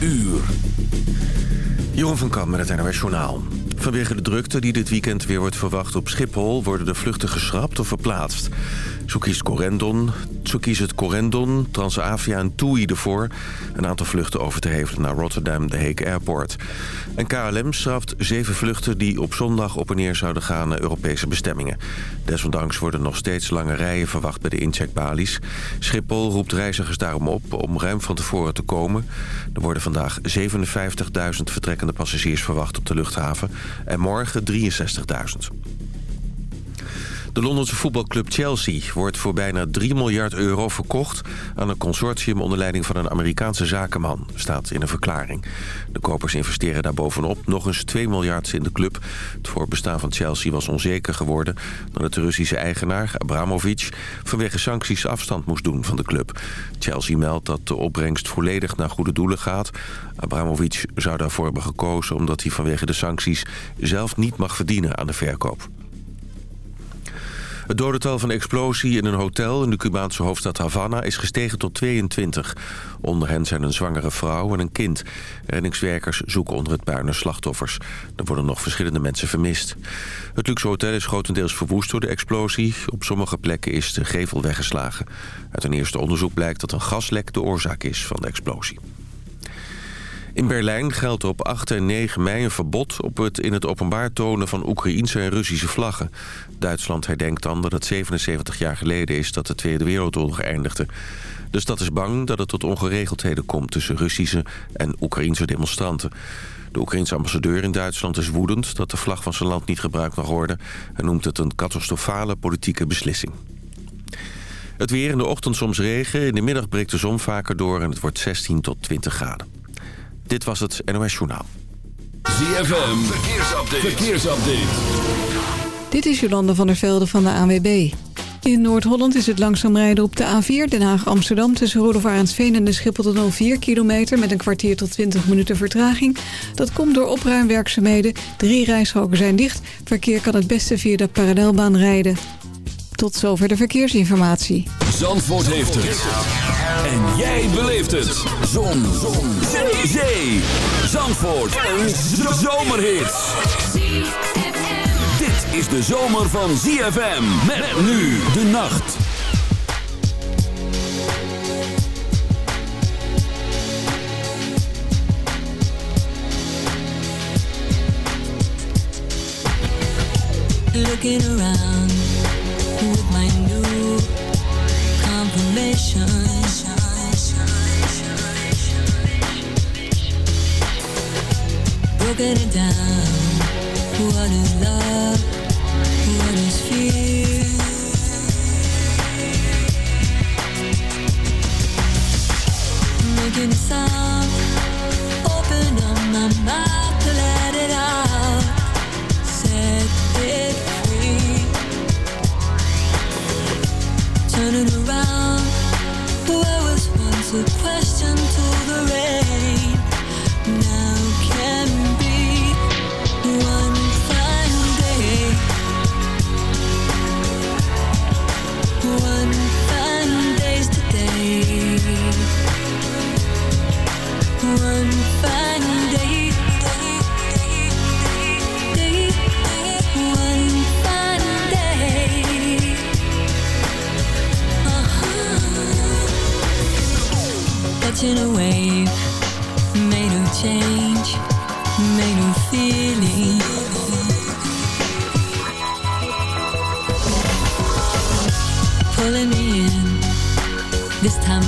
uur. Jeroen van Kamp met het NOS. Vanwege de drukte die dit weekend weer wordt verwacht op Schiphol... worden de vluchten geschrapt of verplaatst. Zo kiest Corendon, zo kiest het Corendon, Transavia en TUI ervoor... een aantal vluchten over te hevelen naar Rotterdam, de Heek Airport. En KLM straft zeven vluchten die op zondag op en neer zouden gaan... naar Europese bestemmingen. Desondanks worden nog steeds lange rijen verwacht bij de incheckbalies. Schiphol roept reizigers daarom op om ruim van tevoren te komen. Er worden vandaag 57.000 vertrekkende passagiers verwacht op de luchthaven... en morgen 63.000. De Londense voetbalclub Chelsea wordt voor bijna 3 miljard euro verkocht... aan een consortium onder leiding van een Amerikaanse zakenman, staat in een verklaring. De kopers investeren daar bovenop nog eens 2 miljard in de club. Het voorbestaan van Chelsea was onzeker geworden... doordat de Russische eigenaar, Abramovic, vanwege sancties afstand moest doen van de club. Chelsea meldt dat de opbrengst volledig naar goede doelen gaat. Abramovic zou daarvoor hebben gekozen omdat hij vanwege de sancties zelf niet mag verdienen aan de verkoop. Het dodental van de explosie in een hotel in de Cubaanse hoofdstad Havana is gestegen tot 22. Onder hen zijn een zwangere vrouw en een kind. Reddingswerkers zoeken onder het puin naar slachtoffers. Er worden nog verschillende mensen vermist. Het luxe hotel is grotendeels verwoest door de explosie. Op sommige plekken is de gevel weggeslagen. Uit een eerste onderzoek blijkt dat een gaslek de oorzaak is van de explosie. In Berlijn geldt op 8 en 9 mei een verbod op het in het openbaar tonen van Oekraïense en Russische vlaggen. Duitsland herdenkt dan dat het 77 jaar geleden is dat de Tweede Wereldoorlog eindigde. De stad is bang dat het tot ongeregeldheden komt tussen Russische en Oekraïense demonstranten. De Oekraïense ambassadeur in Duitsland is woedend dat de vlag van zijn land niet gebruikt mag worden... en noemt het een catastrofale politieke beslissing. Het weer in de ochtend soms regen, in de middag breekt de zon vaker door en het wordt 16 tot 20 graden. Dit was het NOS Journaal. ZFM, verkeersupdate. verkeersupdate. Dit is Jolande van der Velde van de ANWB. In Noord-Holland is het langzaam rijden op de A4 Den Haag-Amsterdam... tussen Roelof en de Schiphol tot 4 kilometer... met een kwartier tot 20 minuten vertraging. Dat komt door opruimwerkzaamheden. Drie rijstroken zijn dicht. Verkeer kan het beste via de parallelbaan rijden. Tot zover de verkeersinformatie. Zandvoort heeft het. En jij beleeft het. Zon. Zon. Zee. Zandvoort. Een zomerhit. Is de zomer van ZFM. Met nu de nacht. Looking around with my new confirmation. Broken it down. What is love? Making a. Open up my mouth to let it out. Set it free. Turning around. Was once a question Catching a wave, made of change, made of feeling. Pulling me in, this time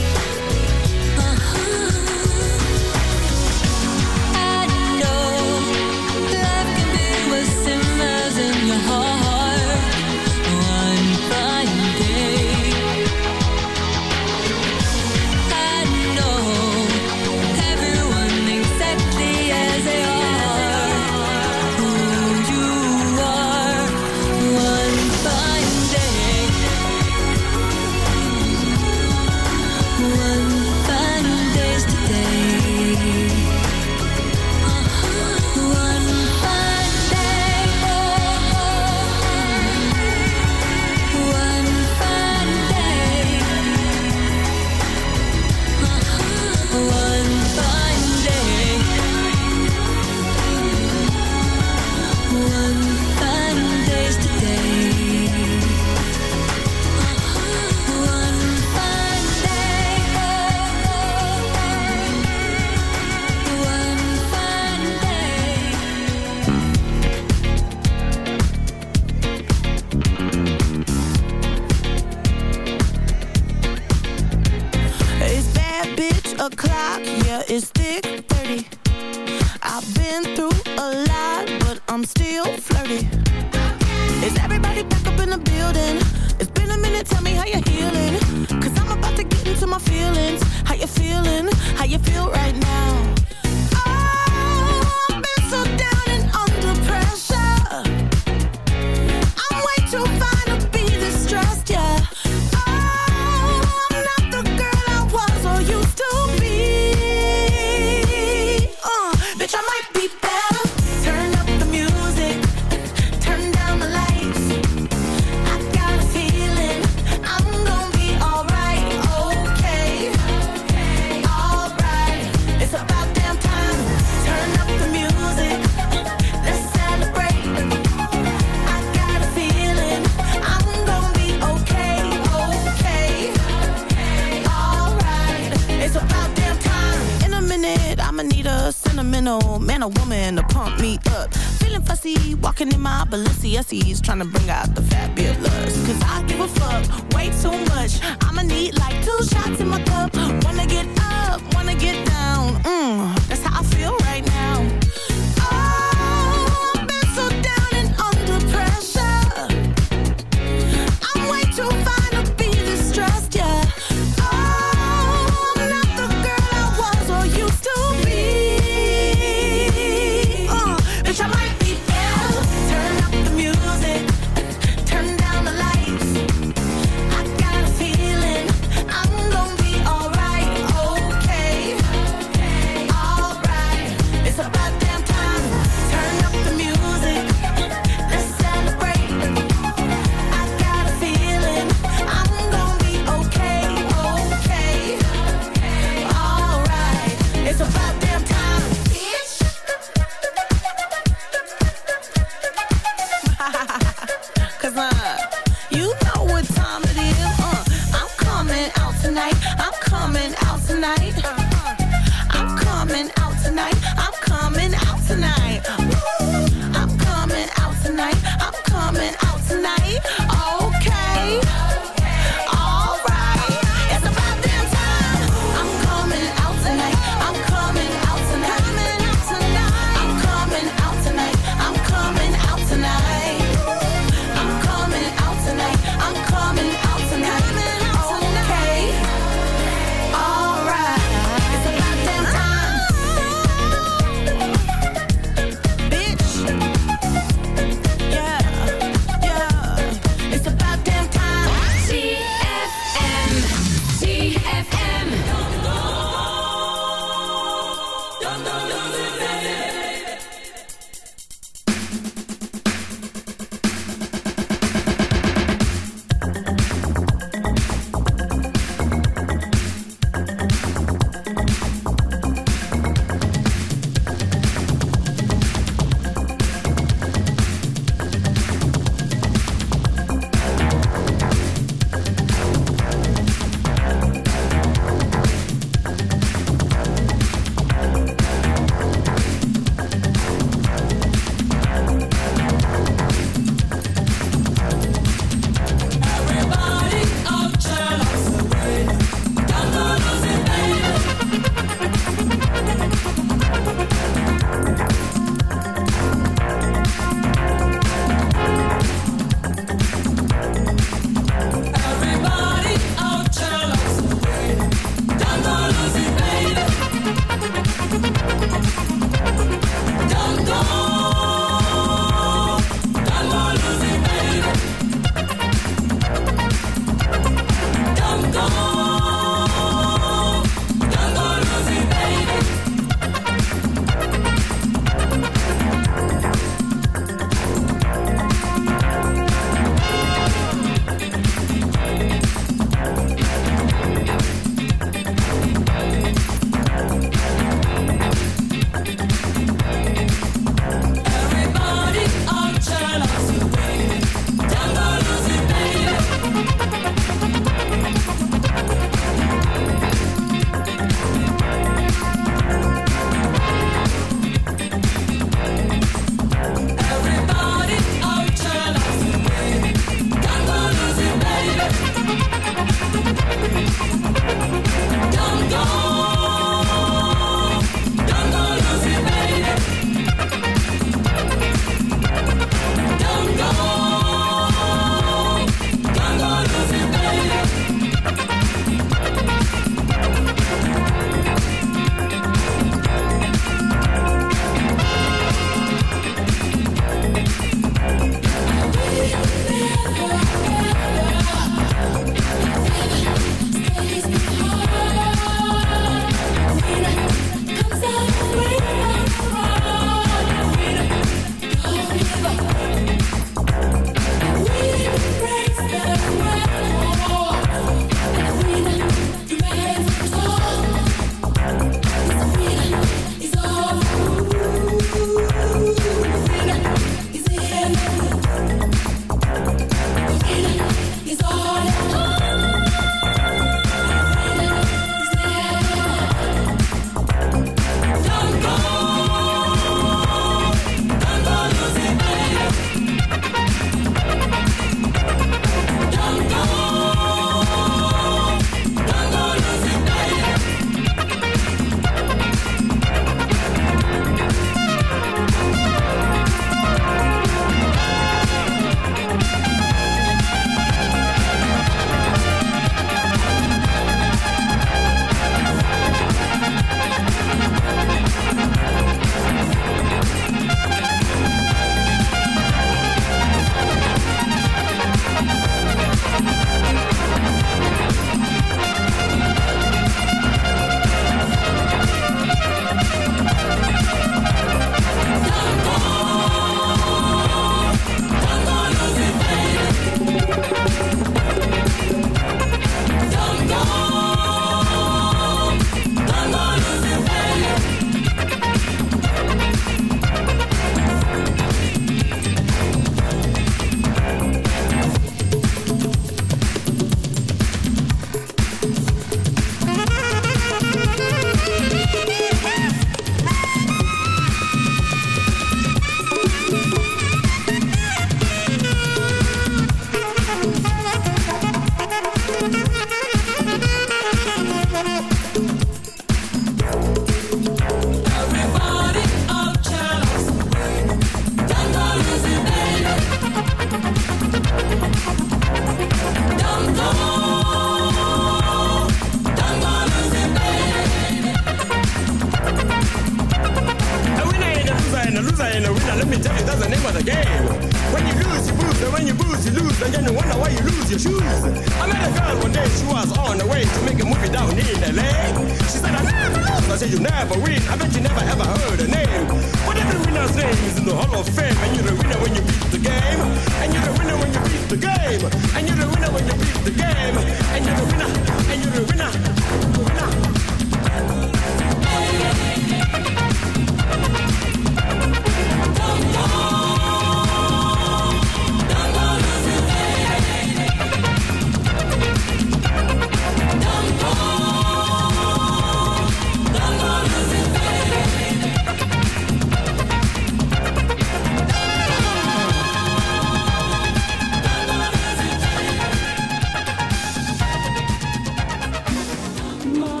My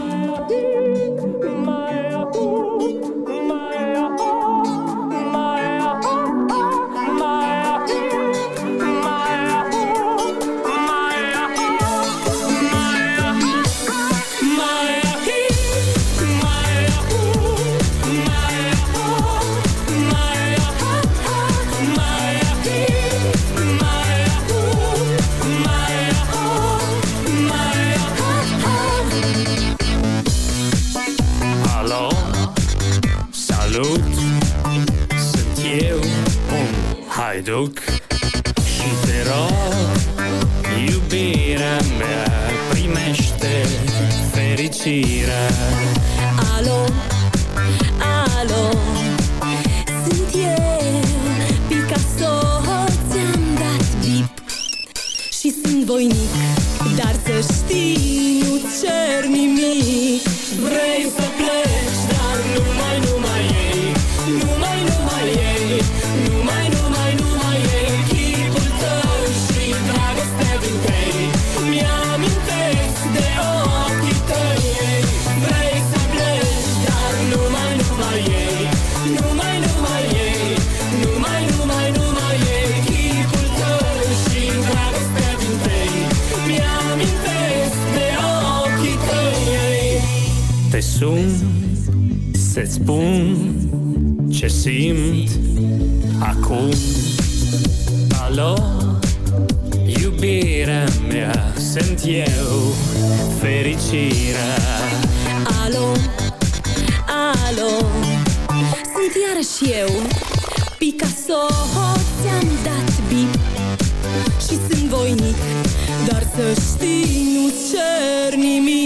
Krstinu crni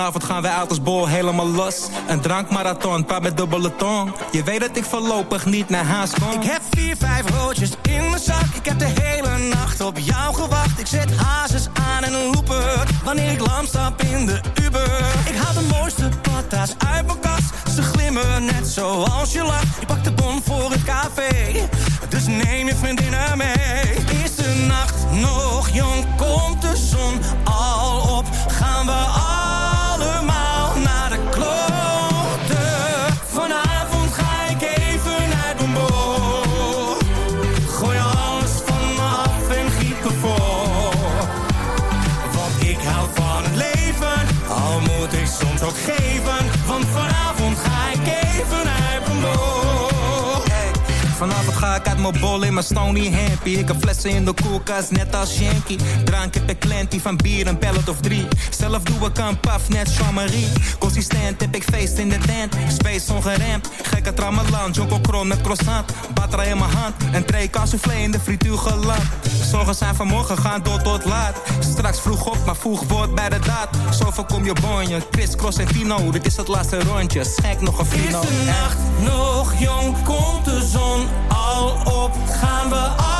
Vanavond gaan wij uit als bol helemaal los. Een drankmarathon, paar met dubbele tong. Je weet dat ik voorlopig niet naar haast kom. Ik heb vier, vijf roodjes in mijn zak. Ik heb de hele nacht op jou gewacht. Ik zet hazes aan en een looper. Wanneer ik lam stap in de Uber. Ik haal de mooiste patas uit mijn kast. Ze glimmen net zoals je lacht. Ik pak de bon voor het café. Dus neem je vriendinnen mee. Eerste nacht nog jong Ik had mijn bol in mijn stony hampie. Ik heb flessen in de koelkast, net als Yankee. Drank heb ik klantie van bier, een pellet of drie. Zelf doe ik een paf, net Jean-Marie. Consistent heb ik feest in de tent. Space ongeremd, gekke tramalan. Jonko kron met croissant. Batra in mijn hand, een twee in de frituur geland. Zorgen zijn vanmorgen, gaan door tot laat. Straks vroeg op, maar vroeg wordt bij de daad. Zo voorkom je bonje, Chris, Cross en Tino. Dit is het laatste rondje, schijk nog een fino. Is de nacht nog jong, komt de zon af nou op? Gaan we af?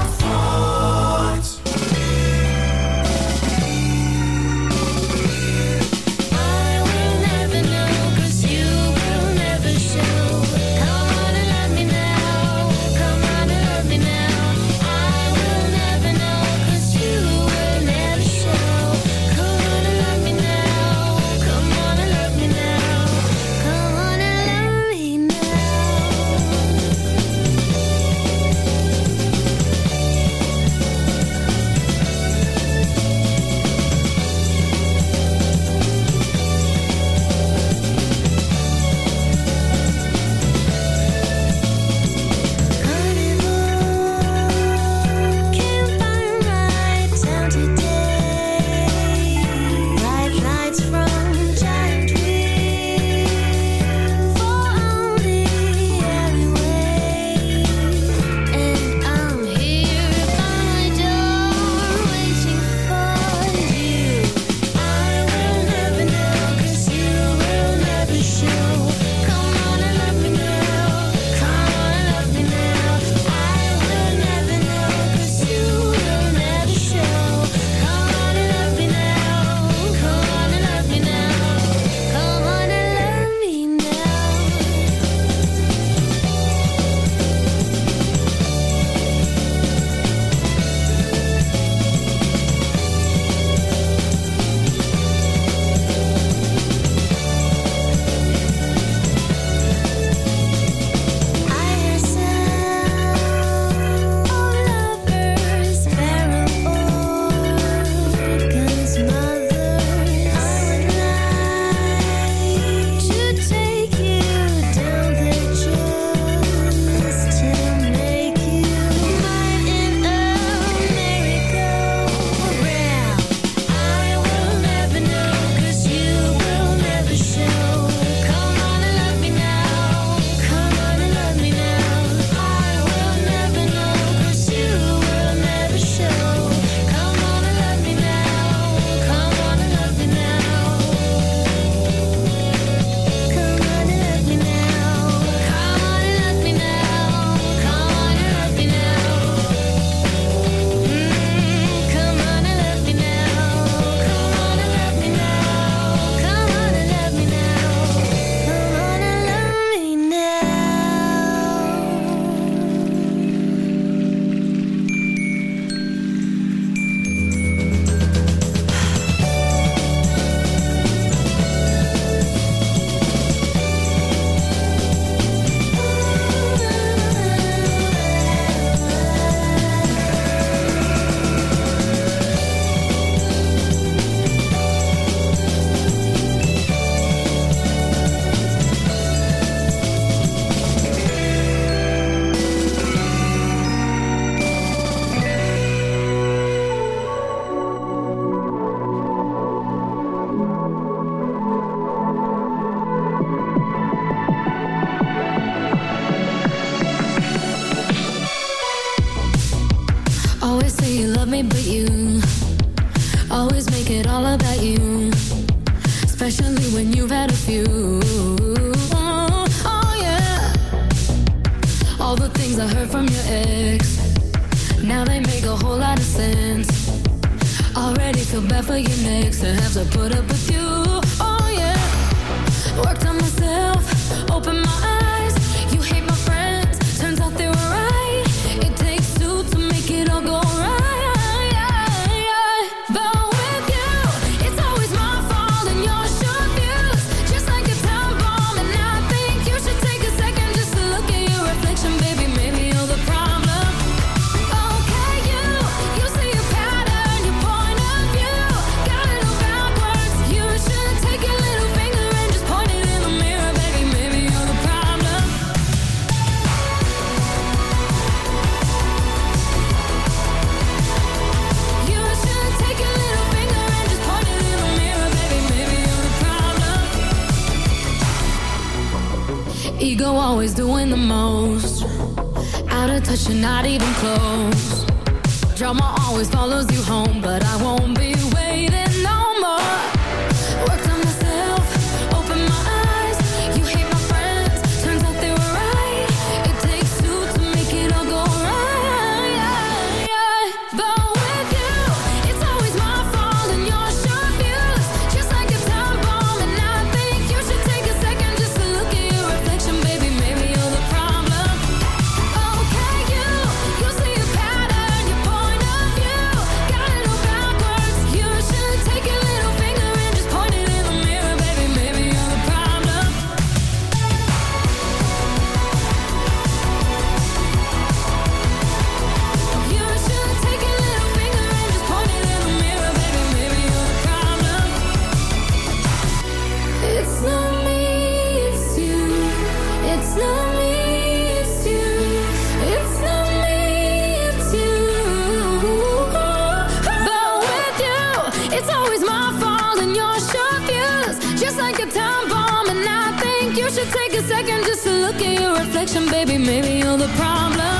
for you next, I have to put up with you. Oh yeah, worked on myself. not even close. Drama always follows you home, but I won't be second just to look at your reflection, baby. Maybe you're the problem.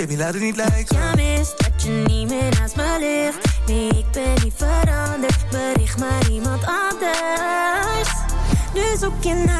baby laat het niet lijken. Ja mis dat je niet meer naast me ligt. Nee ik ben niet veranderd, bericht maar iemand anders. Nu zoek je naar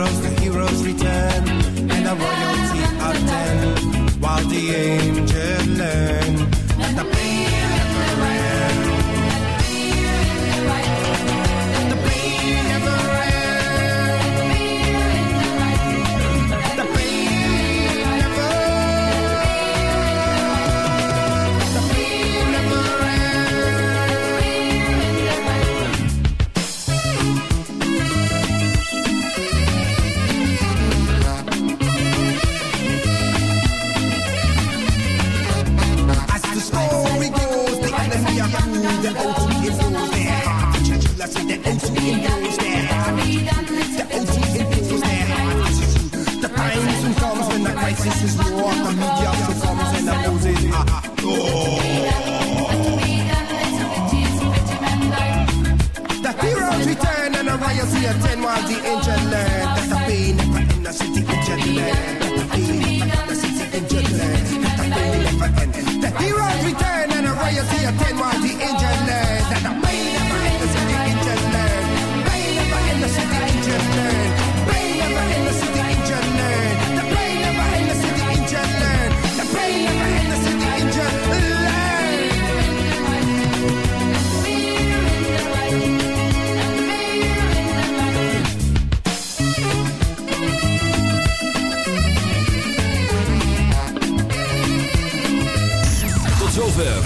heroes, the heroes return, and the royalty attend, while the angels